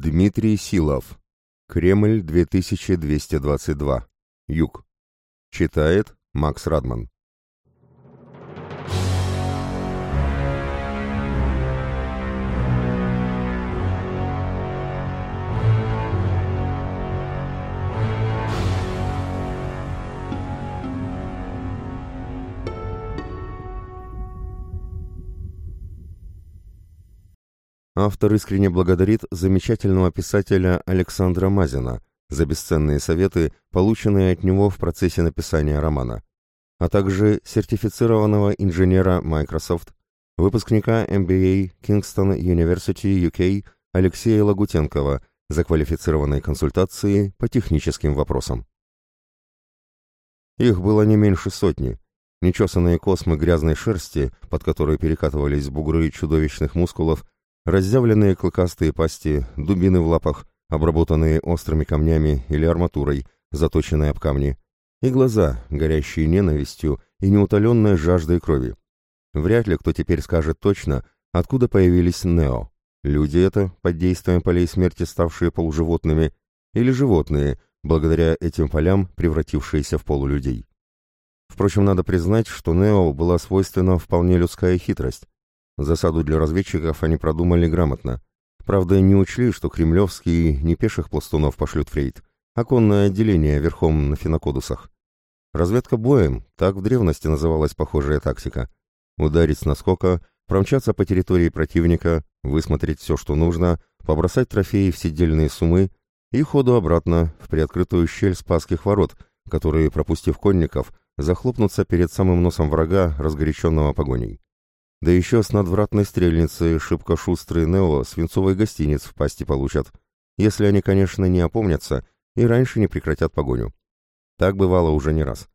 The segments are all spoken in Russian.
Дмитрий Силов. Кремль 2222. Юг. Читает Макс Радман. Автор искренне благодарит замечательного писателя Александра Мазина за бесценные советы, полученные от него в процессе написания романа, а также сертифицированного инженера Microsoft, выпускника MBA Kingston University UK Алексея Лагутенкова за квалифицированные консультации по техническим вопросам. Их было не меньше сотни. Нечесанные космы грязной шерсти, под которой перекатывались бугры чудовищных мускулов, Разъявленные клыкастые пасти, дубины в лапах, обработанные острыми камнями или арматурой, заточенные об камни, и глаза, горящие ненавистью и неутоленной жаждой крови. Вряд ли кто теперь скажет точно, откуда появились Нео. Люди это, под действием полей смерти ставшие полуживотными, или животные, благодаря этим полям превратившиеся в полулюдей. Впрочем, надо признать, что Нео была свойственна вполне людская хитрость. Засаду для разведчиков они продумали грамотно. Правда, не учли, что кремлевские не пеших пластунов пошлют в рейд, а конное отделение верхом на финокодусах. Разведка боем, так в древности называлась похожая тактика. Ударить с наскока, промчаться по территории противника, высмотреть все, что нужно, побросать трофеи в сидельные сумы и ходу обратно в приоткрытую щель спасских ворот, которые, пропустив конников, захлопнутся перед самым носом врага, разгоряченного погоней. Да еще с надвратной стрельницей шибко шустрый Нео свинцовой гостиниц в пасти получат, если они, конечно, не опомнятся и раньше не прекратят погоню. Так бывало уже не раз.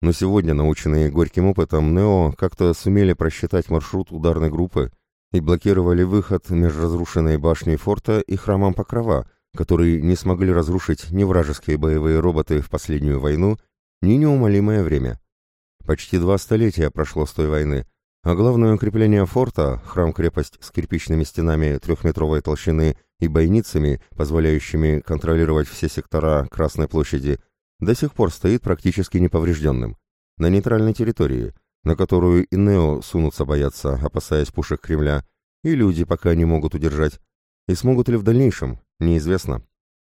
Но сегодня, наученные горьким опытом, Нео как-то сумели просчитать маршрут ударной группы и блокировали выход между разрушенной башней форта и храмом Покрова, которые не смогли разрушить ни вражеские боевые роботы в последнюю войну, ни неумолимое время. Почти два столетия прошло с той войны, а главное укрепление форта, храм-крепость с кирпичными стенами трехметровой толщины и бойницами, позволяющими контролировать все сектора Красной площади, до сих пор стоит практически неповрежденным. На нейтральной территории, на которую и Нео сунутся бояться, опасаясь пушек Кремля, и люди пока не могут удержать. И смогут ли в дальнейшем, неизвестно.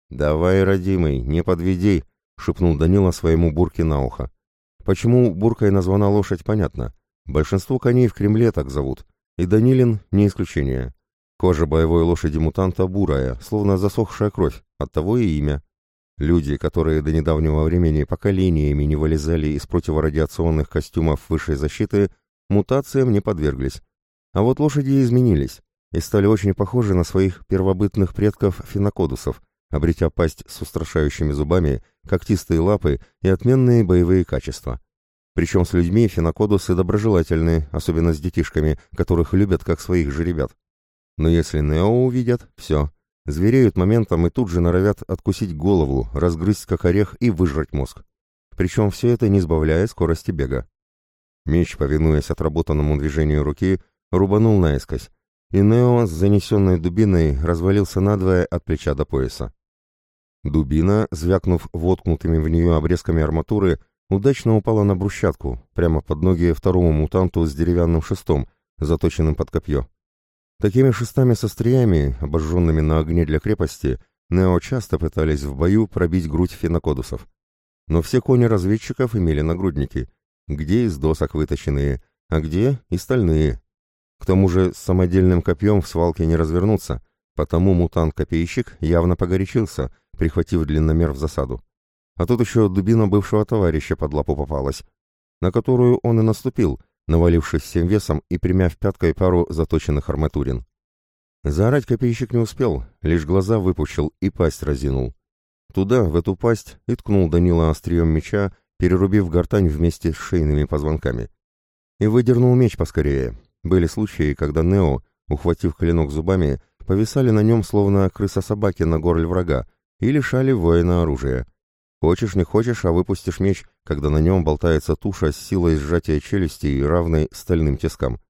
«Давай, родимый, не подведи», — шепнул Данила своему Бурке на ухо. Почему Буркой названа лошадь, понятно. Большинство коней в Кремле так зовут, и Данилин не исключение. Кожа боевой лошади мутанта бурая, словно засохшая кровь, оттого и имя. Люди, которые до недавнего времени поколениями не вылезали из противорадиационных костюмов высшей защиты, мутациям не подверглись. А вот лошади изменились и стали очень похожи на своих первобытных предков финокодусов, обретя пасть с устрашающими зубами, когтистые лапы и отменные боевые качества. Причем с людьми фенокодусы доброжелательны, особенно с детишками, которых любят как своих же ребят. Но если Нео увидят, все. Звереют моментом и тут же норовят откусить голову, разгрызть как орех и выжрать мозг. Причем все это не сбавляя скорости бега. Меч, повинуясь отработанному движению руки, рубанул наискось, и Нео с занесенной дубиной развалился надвое от плеча до пояса. Дубина, звякнув воткнутыми в нее обрезками арматуры, удачно упала на брусчатку, прямо под ноги второму мутанту с деревянным шестом, заточенным под копье. Такими шестами со стриями, обожженными на огне для крепости, Нео часто пытались в бою пробить грудь фенокодусов. Но все кони разведчиков имели нагрудники, где из досок выточенные, а где и стальные. К тому же с самодельным копьем в свалке не развернуться, потому мутант-копейщик явно погорячился, прихватив длинномер в засаду. А тут еще дубина бывшего товарища под лапу попалась, на которую он и наступил, навалившись всем весом и примяв пяткой пару заточенных арматурин. Заорать копейщик не успел, лишь глаза выпучил и пасть разинул. Туда, в эту пасть, и ткнул Данила острием меча, перерубив гортань вместе с шейными позвонками. И выдернул меч поскорее. Были случаи, когда Нео, ухватив клинок зубами, повисали на нем, словно крыса-собаки на горле врага, и лишали воина оружия. Хочешь, не хочешь, а выпустишь меч, когда на нем болтается туша с силой сжатия челюстей, равной стальным тискам.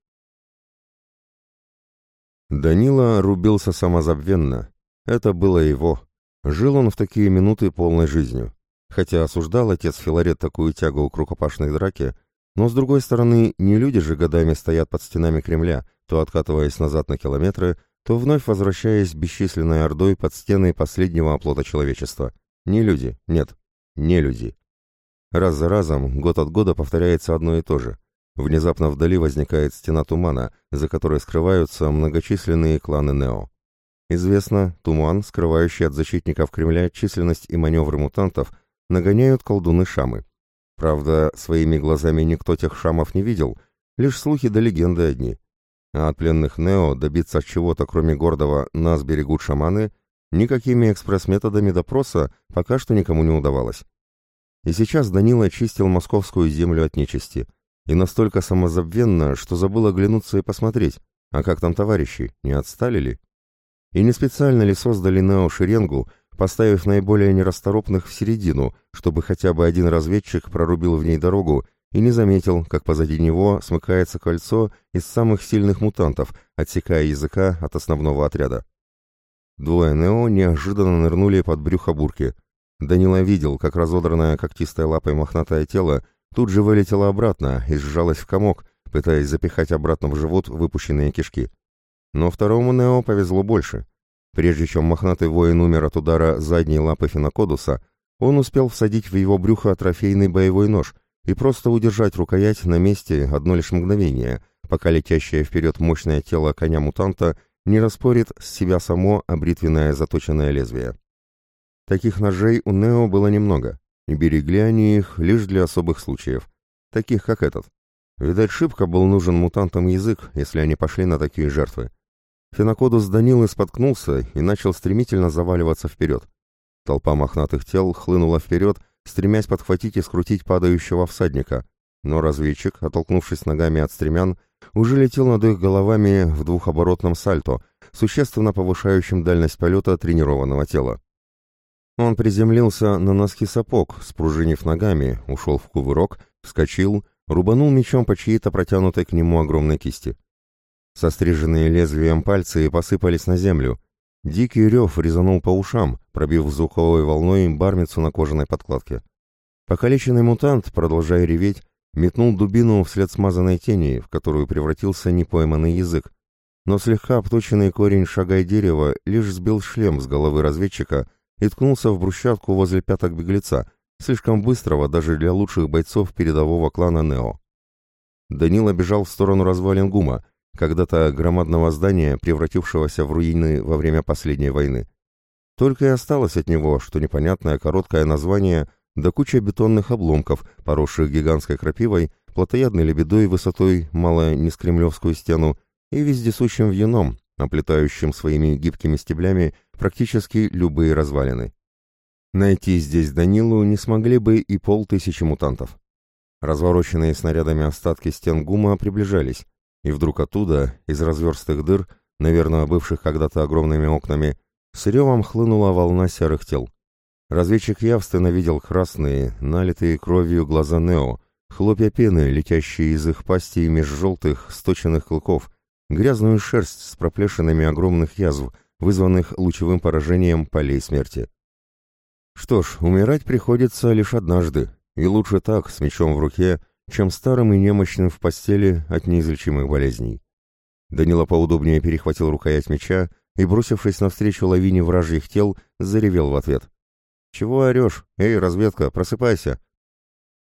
Данила рубился самозабвенно. Это было его. Жил он в такие минуты полной жизнью. Хотя осуждал отец Филарет такую тягу к рукопашной драке, но, с другой стороны, не люди же годами стоят под стенами Кремля, то откатываясь назад на километры, то вновь возвращаясь бесчисленной ордой под стены последнего оплота человечества. Не люди, нет, не люди. Раз за разом, год от года повторяется одно и то же. Внезапно вдали возникает стена тумана, за которой скрываются многочисленные кланы Нео. Известно, туман, скрывающий от защитников Кремля численность и маневры мутантов, нагоняют колдуны Шамы. Правда, своими глазами никто тех Шамов не видел, лишь слухи да легенды одни. А от пленных Нео добиться чего-то, кроме гордого «нас берегут шаманы», никакими экспресс-методами допроса пока что никому не удавалось. И сейчас Данила очистил московскую землю от нечисти. И настолько самозабвенно, что забыл оглянуться и посмотреть, а как там товарищи, не отстали ли? И не специально ли создали Нео шеренгу, поставив наиболее нерасторопных в середину, чтобы хотя бы один разведчик прорубил в ней дорогу и не заметил, как позади него смыкается кольцо из самых сильных мутантов, отсекая языка от основного отряда. Двое Нео неожиданно нырнули под брюхо бурки — Данила видел, как разодранное когтистой лапой мохнатое тело тут же вылетело обратно и сжалось в комок, пытаясь запихать обратно в живот выпущенные кишки. Но второму Нео повезло больше. Прежде чем мохнатый воин умер от удара задней лапы Финокодуса, он успел всадить в его брюхо трофейный боевой нож и просто удержать рукоять на месте одно лишь мгновение, пока летящее вперед мощное тело коня-мутанта не распорит с себя само обритвенное заточенное лезвие. Таких ножей у Нео было немного, и берегли они их лишь для особых случаев, таких как этот. Видать, шибко был нужен мутантам язык, если они пошли на такие жертвы. Фенокодус Данилы споткнулся и начал стремительно заваливаться вперед. Толпа мохнатых тел хлынула вперед, стремясь подхватить и скрутить падающего всадника, но разведчик, оттолкнувшись ногами от стремян, уже летел над их головами в двухоборотном сальто, существенно повышающем дальность полета тренированного тела. Он приземлился на носки сапог, спружинив ногами, ушел в кувырок, вскочил, рубанул мечом по чьей-то протянутой к нему огромной кисти. Состриженные лезвием пальцы посыпались на землю. Дикий рев резанул по ушам, пробив звуковой волной бармицу на кожаной подкладке. Покалеченный мутант, продолжая реветь, метнул дубину вслед смазанной тени, в которую превратился непойманный язык. Но слегка обточенный корень шагай дерева лишь сбил шлем с головы разведчика, и ткнулся в брусчатку возле пяток беглеца, слишком быстрого даже для лучших бойцов передового клана Нео. Данила бежал в сторону развалин ГУМа, когда-то громадного здания, превратившегося в руины во время последней войны. Только и осталось от него, что непонятное короткое название да куча бетонных обломков, поросших гигантской крапивой, плотоядной лебедой высотой мало не с кремлевскую стену и вездесущим вьюном, оплетающим своими гибкими стеблями практически любые развалины. Найти здесь Данилу не смогли бы и полтысячи мутантов. Развороченные снарядами остатки стен ГУМа приближались, и вдруг оттуда, из разверстых дыр, наверное, бывших когда-то огромными окнами, с ревом хлынула волна серых тел. Разведчик явственно видел красные, налитые кровью глаза Нео, хлопья пены, летящие из их пасти меж желтых, сточенных клыков, грязную шерсть с проплешинами огромных язв, вызванных лучевым поражением полей смерти. Что ж, умирать приходится лишь однажды, и лучше так, с мечом в руке, чем старым и немощным в постели от неизлечимых болезней. Данила поудобнее перехватил рукоять меча и, бросившись навстречу лавине вражьих тел, заревел в ответ. «Чего орешь? Эй, разведка, просыпайся!»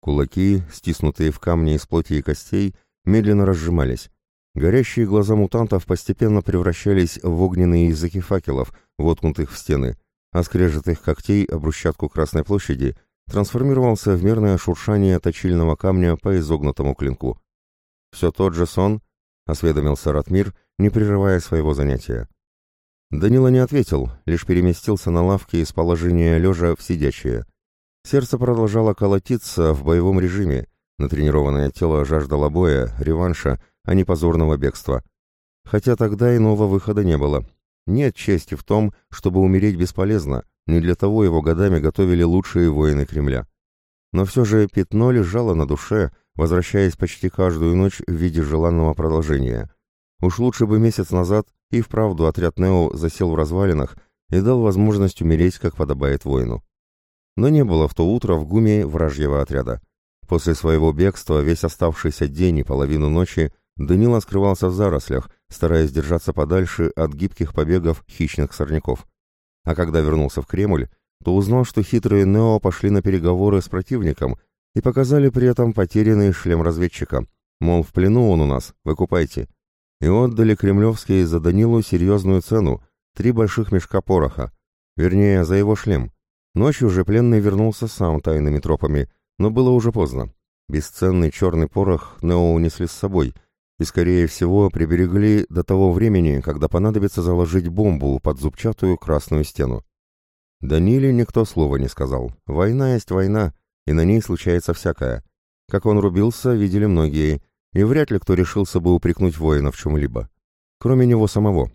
Кулаки, стиснутые в камне из плоти и костей, медленно разжимались. Горящие глаза мутантов постепенно превращались в огненные языки факелов, воткнутых в стены, а скрежет их когтей об брусчатку Красной площади трансформировался в мерное шуршание точильного камня по изогнутому клинку. «Все тот же сон?» — осведомился Ратмир, не прерывая своего занятия. Данила не ответил, лишь переместился на лавке из положения лежа в сидячее. Сердце продолжало колотиться в боевом режиме, натренированное тело жаждало боя, реванша — а не позорного бегства. Хотя тогда иного выхода не было. Нет чести в том, чтобы умереть бесполезно, не для того его годами готовили лучшие воины Кремля. Но все же пятно лежало на душе, возвращаясь почти каждую ночь в виде желанного продолжения. Уж лучше бы месяц назад и вправду отряд Нео засел в развалинах, и дал возможность умереть, как подобает воину. Но не было в то утро в гуме вражьего отряда. После своего бегства весь оставшийся день и половину ночи Данила скрывался в зарослях, стараясь держаться подальше от гибких побегов хищных сорняков. А когда вернулся в Кремль, то узнал, что хитрые Нео пошли на переговоры с противником и показали при этом потерянный шлем разведчика. Мол, в плену он у нас, выкупайте. И отдали кремлевские за Данилу серьезную цену — три больших мешка пороха. Вернее, за его шлем. Ночью же пленный вернулся сам тайными тропами, но было уже поздно. Бесценный черный порох Нео унесли с собой — и, скорее всего, приберегли до того времени, когда понадобится заложить бомбу под зубчатую красную стену. Даниле никто слова не сказал. Война есть война, и на ней случается всякое. Как он рубился, видели многие, и вряд ли кто решился бы упрекнуть воина в чем-либо. Кроме него самого.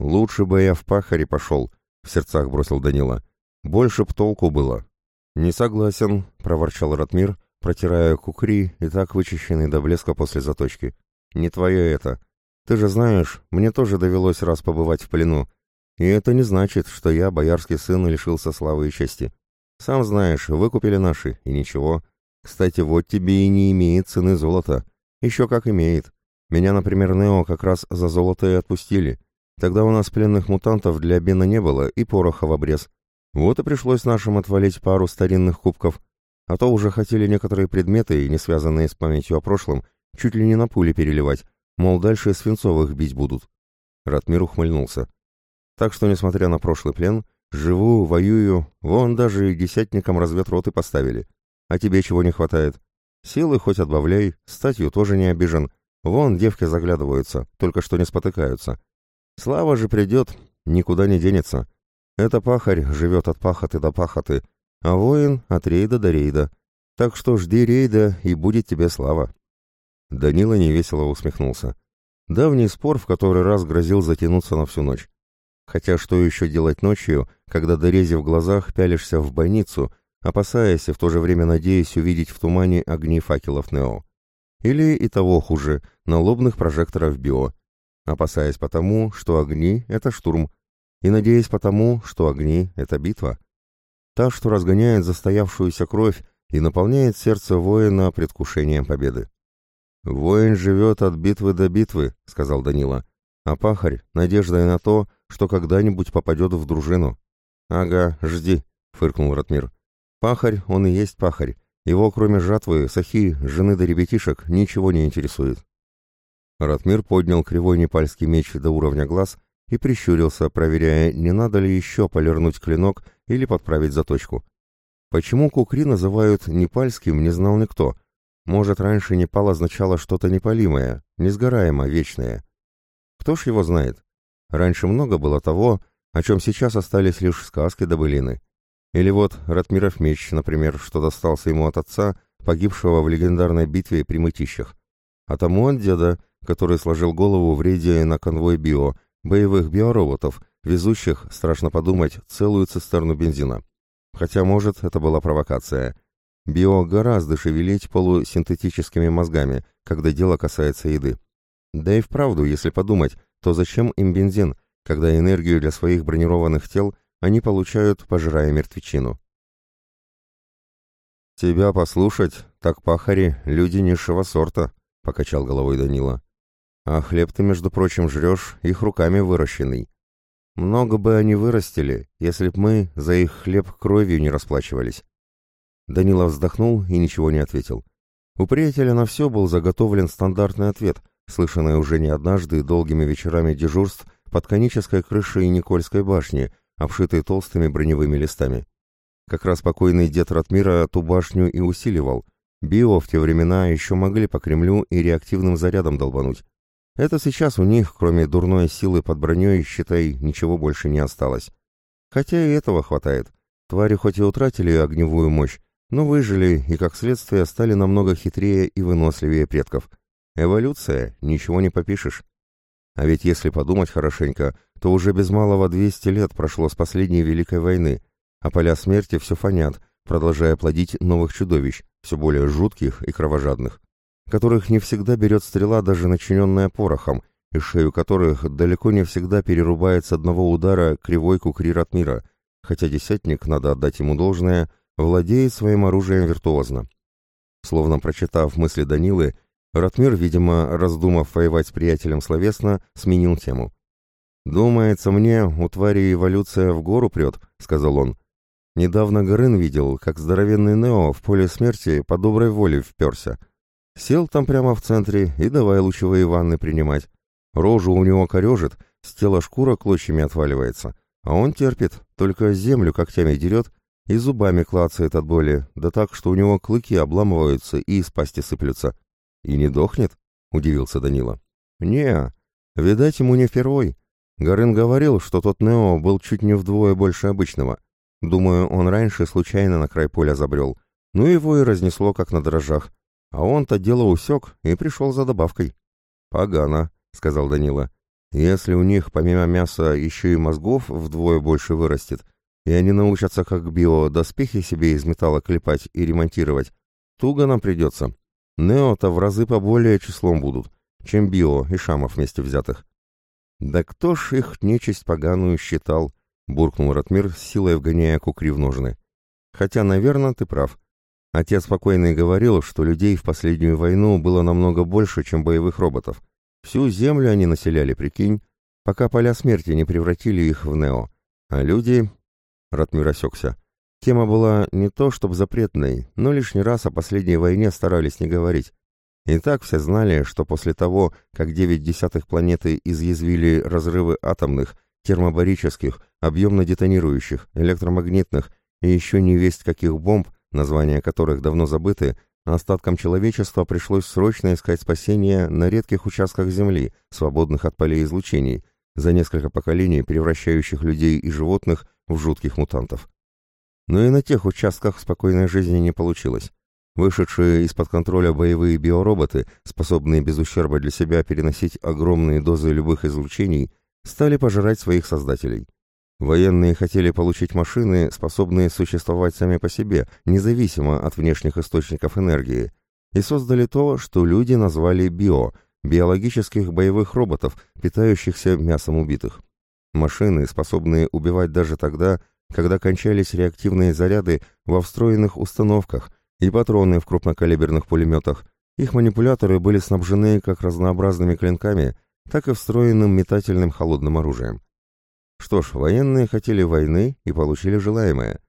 «Лучше бы я в пахаре пошел», — в сердцах бросил Данила. «Больше б толку было». «Не согласен», — проворчал Ратмир, протирая кукри и так вычищенный до блеска после заточки. «Не твое это. Ты же знаешь, мне тоже довелось раз побывать в плену. И это не значит, что я, боярский сын, лишился славы и чести. Сам знаешь, выкупили наши, и ничего. Кстати, вот тебе и не имеет цены золота. Еще как имеет. Меня, например, Нео как раз за золото и отпустили. Тогда у нас пленных мутантов для обмена не было, и пороха в обрез. Вот и пришлось нашим отвалить пару старинных кубков. А то уже хотели некоторые предметы, не связанные с памятью о прошлом, Чуть ли не на пули переливать, мол, дальше свинцовых бить будут. Ратмир ухмыльнулся. Так что, несмотря на прошлый плен, живу, воюю, вон даже и десятникам разведроты поставили. А тебе чего не хватает? Силы хоть отбавляй, статью тоже не обижен. Вон девки заглядываются, только что не спотыкаются. Слава же придет, никуда не денется. Это пахарь живет от пахоты до пахоты, а воин от рейда до рейда. Так что жди рейда, и будет тебе слава. Данила невесело усмехнулся. Давний спор в который раз грозил затянуться на всю ночь. Хотя что еще делать ночью, когда дорези в глазах пялишься в больницу, опасаясь и в то же время надеясь увидеть в тумане огни факелов Нео? Или и того хуже, налобных прожекторов Био, опасаясь потому, что огни — это штурм, и надеясь потому, что огни — это битва. Та, что разгоняет застоявшуюся кровь и наполняет сердце воина предвкушением победы. «Воин живет от битвы до битвы», — сказал Данила, «а пахарь — надеждой на то, что когда-нибудь попадет в дружину». «Ага, жди», — фыркнул Ратмир. «Пахарь, он и есть пахарь. Его, кроме жатвы, сахи, жены да ребятишек, ничего не интересует». Ратмир поднял кривой непальский меч до уровня глаз и прищурился, проверяя, не надо ли еще полирнуть клинок или подправить заточку. Почему кукри называют непальским, не знал никто — может, раньше Непал означало что-то непалимое, несгораемое, вечное. Кто ж его знает? Раньше много было того, о чем сейчас остались лишь сказки да былины. Или вот Ратмиров меч, например, что достался ему от отца, погибшего в легендарной битве при Мытищах. А тому от деда, который сложил голову в рейде на конвой био, боевых биороботов, везущих, страшно подумать, целую цистерну бензина. Хотя, может, это была провокация – Био гораздо шевелить полусинтетическими мозгами, когда дело касается еды. Да и вправду, если подумать, то зачем им бензин, когда энергию для своих бронированных тел они получают, пожирая мертвечину? «Тебя послушать, так пахари, люди низшего сорта», — покачал головой Данила. «А хлеб ты, между прочим, жрешь, их руками выращенный. Много бы они вырастили, если б мы за их хлеб кровью не расплачивались. Данила вздохнул и ничего не ответил. У приятеля на все был заготовлен стандартный ответ, слышанный уже не однажды долгими вечерами дежурств под конической крышей Никольской башни, обшитой толстыми броневыми листами. Как раз покойный дед Ратмира ту башню и усиливал. Био в те времена еще могли по Кремлю и реактивным зарядом долбануть. Это сейчас у них, кроме дурной силы под броней, считай, ничего больше не осталось. Хотя и этого хватает. Твари хоть и утратили огневую мощь, но выжили и, как следствие, стали намного хитрее и выносливее предков. Эволюция, ничего не попишешь. А ведь если подумать хорошенько, то уже без малого 200 лет прошло с последней Великой войны, а поля смерти все фонят, продолжая плодить новых чудовищ, все более жутких и кровожадных, которых не всегда берет стрела, даже начиненная порохом, и шею которых далеко не всегда перерубает с одного удара кривой кукри Ратмира, хотя десятник, надо отдать ему должное, владеет своим оружием виртуозно. Словно прочитав мысли Данилы, Ратмир, видимо, раздумав воевать с приятелем словесно, сменил тему. «Думается мне, у твари эволюция в гору прет», — сказал он. «Недавно Горын видел, как здоровенный Нео в поле смерти по доброй воле вперся. Сел там прямо в центре и давай лучевые ванны принимать. Рожу у него корежит, с тела шкура клочьями отваливается. А он терпит, только землю когтями дерет и зубами клацает от боли, да так, что у него клыки обламываются и из пасти сыплются. «И не дохнет?» — удивился Данила. «Не, видать, ему не впервой. Горын говорил, что тот Нео был чуть не вдвое больше обычного. Думаю, он раньше случайно на край поля забрел. Ну его и разнесло, как на дрожжах. А он-то дело усек и пришел за добавкой». «Погано», — сказал Данила. «Если у них помимо мяса еще и мозгов вдвое больше вырастет, и они научатся как био доспехи себе из металла клепать и ремонтировать, туго нам придется. Нео-то в разы поболее числом будут, чем био и шамов вместе взятых». «Да кто ж их нечисть поганую считал?» — буркнул Ратмир, с силой вгоняя кукри в ножны. «Хотя, наверное, ты прав. Отец спокойно говорил, что людей в последнюю войну было намного больше, чем боевых роботов. Всю землю они населяли, прикинь, пока поля смерти не превратили их в Нео. А люди... Ратмир осекся. Тема была не то чтобы запретной, но лишний раз о последней войне старались не говорить. И так все знали, что после того, как девять десятых планеты изъязвили разрывы атомных, термобарических, объемно детонирующих, электромагнитных и еще не весть каких бомб, названия которых давно забыты, остаткам человечества пришлось срочно искать спасения на редких участках Земли, свободных от полей излучений, за несколько поколений превращающих людей и животных в жутких мутантов. Но и на тех участках спокойной жизни не получилось. Вышедшие из-под контроля боевые биороботы, способные без ущерба для себя переносить огромные дозы любых излучений, стали пожирать своих создателей. Военные хотели получить машины, способные существовать сами по себе, независимо от внешних источников энергии, и создали то, что люди назвали био – биологических боевых роботов, питающихся мясом убитых. Машины, способные убивать даже тогда, когда кончались реактивные заряды во встроенных установках и патроны в крупнокалиберных пулеметах. Их манипуляторы были снабжены как разнообразными клинками, так и встроенным метательным холодным оружием. Что ж, военные хотели войны и получили желаемое.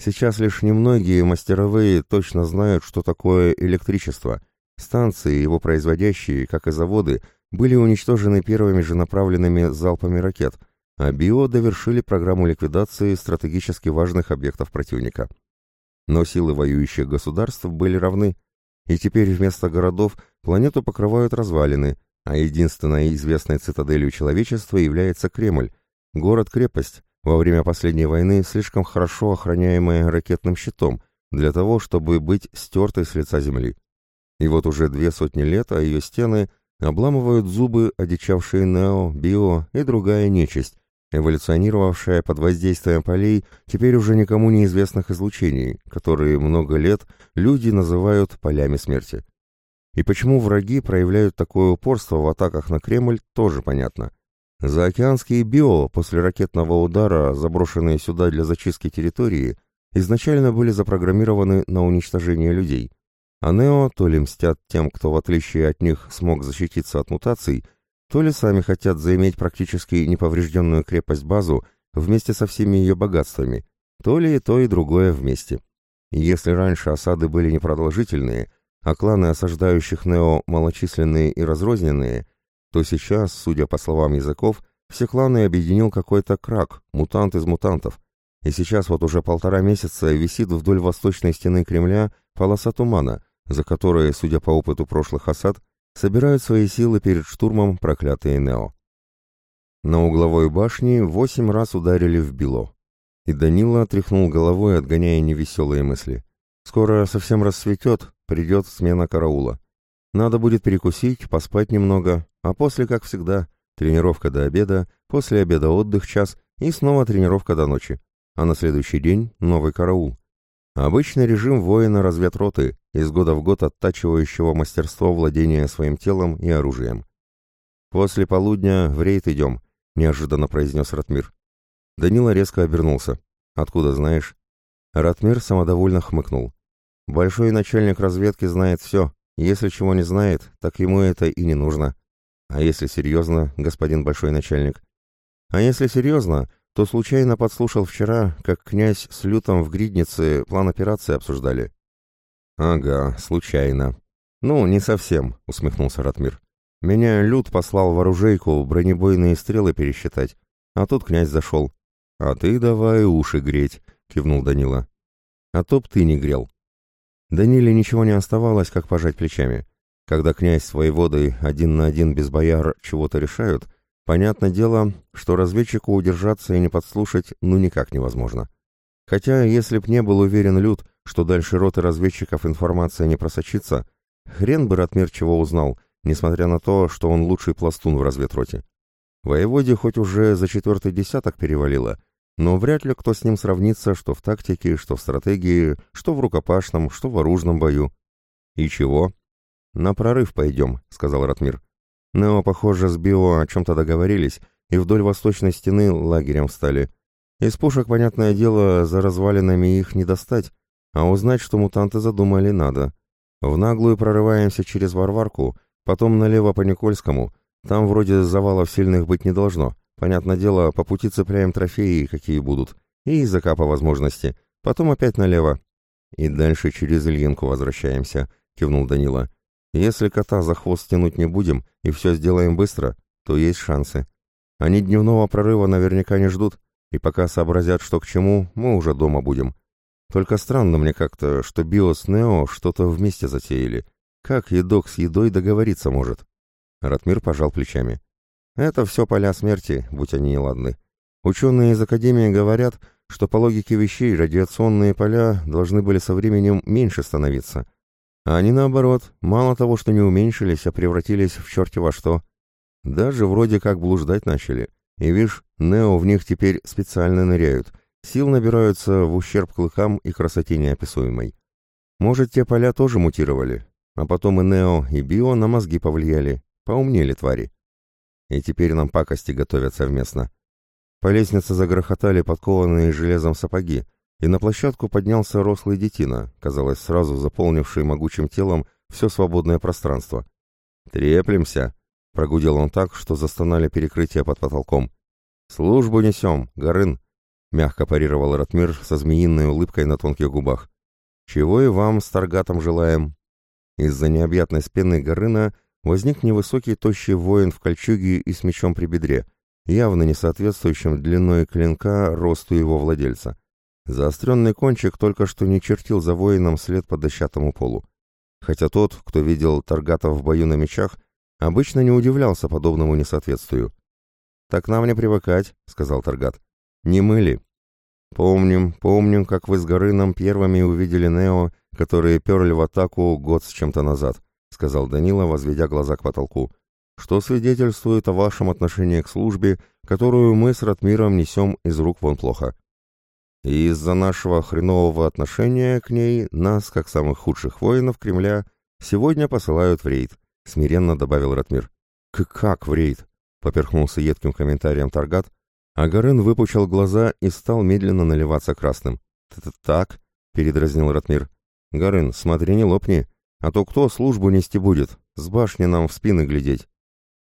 Сейчас лишь немногие мастеровые точно знают, что такое электричество. Станции, его производящие, как и заводы, были уничтожены первыми же направленными залпами ракет, а БИО довершили программу ликвидации стратегически важных объектов противника. Но силы воюющих государств были равны, и теперь вместо городов планету покрывают развалины, а единственной известной цитаделью человечества является Кремль, Город-крепость, во время последней войны слишком хорошо охраняемая ракетным щитом для того, чтобы быть стертой с лица земли. И вот уже две сотни лет, а ее стены обламывают зубы одичавшие Нео, Био и другая нечисть, эволюционировавшая под воздействием полей теперь уже никому неизвестных излучений, которые много лет люди называют полями смерти. И почему враги проявляют такое упорство в атаках на Кремль, тоже понятно. Заокеанские био после ракетного удара, заброшенные сюда для зачистки территории, изначально были запрограммированы на уничтожение людей. А Нео то ли мстят тем, кто в отличие от них смог защититься от мутаций, то ли сами хотят заиметь практически неповрежденную крепость-базу вместе со всеми ее богатствами, то ли и то, и другое вместе. если раньше осады были непродолжительные, а кланы осаждающих Нео малочисленные и разрозненные – то сейчас, судя по словам языков, все кланы объединил какой-то крак, мутант из мутантов. И сейчас вот уже полтора месяца висит вдоль восточной стены Кремля полоса тумана, за которой, судя по опыту прошлых осад, собирают свои силы перед штурмом проклятые Нео. На угловой башне восемь раз ударили в бело. И Данила отряхнул головой, отгоняя невеселые мысли. Скоро совсем рассветет, придет смена караула. Надо будет перекусить, поспать немного, а после, как всегда, тренировка до обеда, после обеда отдых час и снова тренировка до ночи. А на следующий день новый караул. Обычный режим воина разведроты, из года в год оттачивающего мастерство владения своим телом и оружием. «После полудня в рейд идем», — неожиданно произнес Ратмир. Данила резко обернулся. «Откуда знаешь?» Ратмир самодовольно хмыкнул. «Большой начальник разведки знает все. Если чего не знает, так ему это и не нужно. А если серьезно, господин большой начальник? А если серьезно, то случайно подслушал вчера, как князь с Лютом в Гриднице план операции обсуждали». «Ага, случайно». «Ну, не совсем», — усмехнулся Ратмир. «Меня Лют послал в оружейку бронебойные стрелы пересчитать, а тут князь зашел». «А ты давай уши греть», — кивнул Данила. «А то б ты не грел». Даниле ничего не оставалось, как пожать плечами. Когда князь с воеводой один на один без бояр чего-то решают, понятное дело, что разведчику удержаться и не подслушать ну никак невозможно. Хотя, если б не был уверен Люд, что дальше роты разведчиков информация не просочится, хрен бы Ратмир чего узнал, несмотря на то, что он лучший пластун в разведроте. Воеводе хоть уже за четвертый десяток перевалило, но вряд ли кто с ним сравнится что в тактике, что в стратегии, что в рукопашном, что в оружном бою. «И чего?» «На прорыв пойдем», — сказал Ратмир. Нео, похоже, с Био о чем-то договорились, и вдоль восточной стены лагерем встали. Из пушек, понятное дело, за развалинами их не достать, а узнать, что мутанты задумали, надо. В наглую прорываемся через Варварку, потом налево по Никольскому, там вроде завалов сильных быть не должно, Понятное дело, по пути цепляем трофеи, какие будут, и языка по возможности. Потом опять налево. И дальше через Ильинку возвращаемся, кивнул Данила. Если кота за хвост тянуть не будем и все сделаем быстро, то есть шансы. Они дневного прорыва наверняка не ждут, и пока сообразят, что к чему, мы уже дома будем. Только странно мне как-то, что Био с Нео что-то вместе затеяли. Как едок с едой договориться может? Ратмир пожал плечами. Это все поля смерти, будь они неладны. Ученые из Академии говорят, что по логике вещей радиационные поля должны были со временем меньше становиться. А они наоборот, мало того, что не уменьшились, а превратились в черти во что. Даже вроде как блуждать начали. И видишь, Нео в них теперь специально ныряют. Сил набираются в ущерб клыкам и красоте неописуемой. Может, те поля тоже мутировали, а потом и Нео, и Био на мозги повлияли. Поумнели твари и теперь нам пакости готовят совместно. По лестнице загрохотали подкованные железом сапоги, и на площадку поднялся рослый детина, казалось, сразу заполнивший могучим телом все свободное пространство. «Треплемся!» — прогудел он так, что застонали перекрытия под потолком. «Службу несем, Горын!» — мягко парировал Ратмир со змеиной улыбкой на тонких губах. «Чего и вам с Таргатом желаем!» Из-за необъятной спины Горына возник невысокий тощий воин в кольчуге и с мечом при бедре, явно не соответствующим длиной клинка росту его владельца. Заостренный кончик только что не чертил за воином след по дощатому полу. Хотя тот, кто видел Таргата в бою на мечах, обычно не удивлялся подобному несоответствию. «Так нам не привыкать», — сказал Таргат. «Не мыли». «Помним, помним, как вы с горы нам первыми увидели Нео, которые перли в атаку год с чем-то назад. — сказал Данила, возведя глаза к потолку, — «что свидетельствует о вашем отношении к службе, которую мы с Ратмиром несем из рук вон плохо. И из-за нашего хренового отношения к ней нас, как самых худших воинов Кремля, сегодня посылают в рейд», — смиренно добавил Ратмир. «Как в рейд?» — поперхнулся едким комментарием Таргат, а Горын выпучил глаза и стал медленно наливаться красным. «Так?» — передразнил Ратмир. «Горын, смотри, не лопни. А то кто службу нести будет? С башни нам в спины глядеть.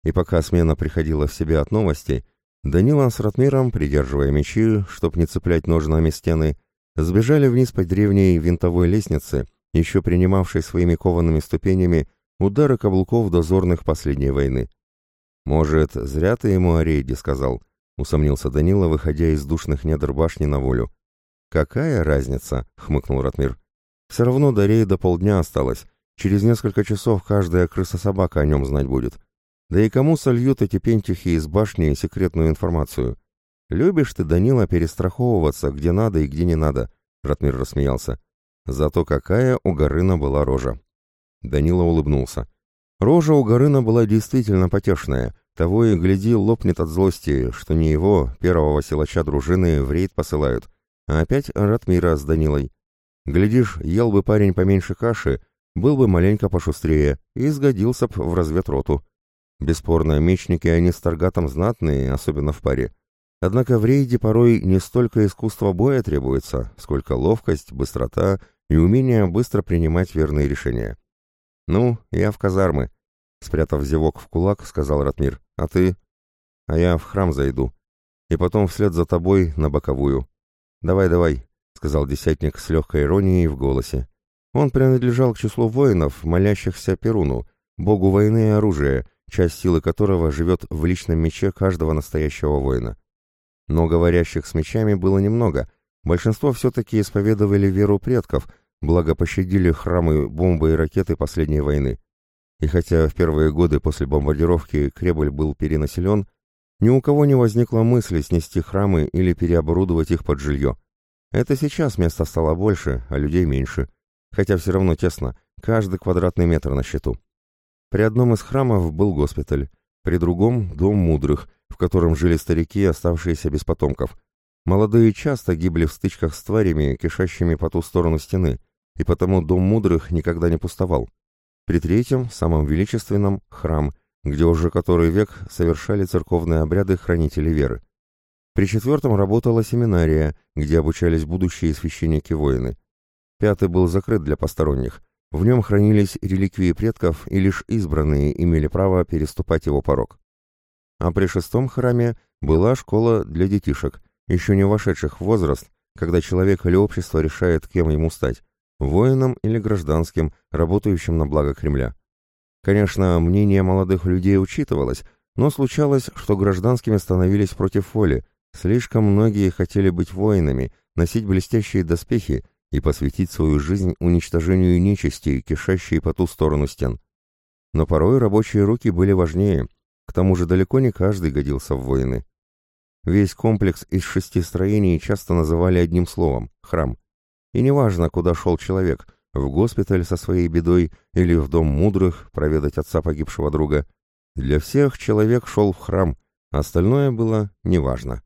И пока смена приходила в себя от новостей, Данила с Ратмиром, придерживая мечи, чтоб не цеплять ножнами стены, сбежали вниз по древней винтовой лестнице, еще принимавшей своими коваными ступенями удары каблуков дозорных последней войны. «Может, зря ты ему о рейде сказал?» — усомнился Данила, выходя из душных недр башни на волю. «Какая разница?» — хмыкнул Ратмир. «Все равно до рейда полдня осталось, Через несколько часов каждая крыса-собака о нем знать будет. Да и кому сольют эти пентюхи из башни секретную информацию? Любишь ты, Данила, перестраховываться, где надо и где не надо, Ратмир рассмеялся. Зато какая у Горына была рожа. Данила улыбнулся. Рожа у Горына была действительно потешная, того и гляди лопнет от злости, что не его, первого силача дружины, в рейд посылают, а опять Ратмира с Данилой. Глядишь, ел бы парень поменьше каши, был бы маленько пошустрее и сгодился б в разведроту. Бесспорно, мечники они с Таргатом знатные, особенно в паре. Однако в рейде порой не столько искусство боя требуется, сколько ловкость, быстрота и умение быстро принимать верные решения. «Ну, я в казармы», — спрятав зевок в кулак, сказал Ратмир. «А ты?» «А я в храм зайду. И потом вслед за тобой на боковую». «Давай, давай», — сказал десятник с легкой иронией в голосе. Он принадлежал к числу воинов, молящихся Перуну, богу войны и оружия, часть силы которого живет в личном мече каждого настоящего воина. Но говорящих с мечами было немного, большинство все-таки исповедовали веру предков, благо пощадили храмы, бомбы и ракеты последней войны. И хотя в первые годы после бомбардировки Кремль был перенаселен, ни у кого не возникло мысли снести храмы или переоборудовать их под жилье. Это сейчас места стало больше, а людей меньше. Хотя все равно тесно, каждый квадратный метр на счету. При одном из храмов был госпиталь, при другом — дом мудрых, в котором жили старики, оставшиеся без потомков. Молодые часто гибли в стычках с тварями, кишащими по ту сторону стены, и потому дом мудрых никогда не пустовал. При третьем, самом величественном, храм, где уже который век совершали церковные обряды хранители веры. При четвертом работала семинария, где обучались будущие священники-воины. Пятый был закрыт для посторонних. В нем хранились реликвии предков, и лишь избранные имели право переступать его порог. А при шестом храме была школа для детишек, еще не вошедших в возраст, когда человек или общество решает, кем ему стать – воином или гражданским, работающим на благо Кремля. Конечно, мнение молодых людей учитывалось, но случалось, что гражданскими становились против воли, слишком многие хотели быть воинами, носить блестящие доспехи и посвятить свою жизнь уничтожению нечисти, кишащей по ту сторону стен. Но порой рабочие руки были важнее, к тому же далеко не каждый годился в воины. Весь комплекс из шести строений часто называли одним словом – храм. И неважно, куда шел человек – в госпиталь со своей бедой или в дом мудрых проведать отца погибшего друга. Для всех человек шел в храм, остальное было неважно.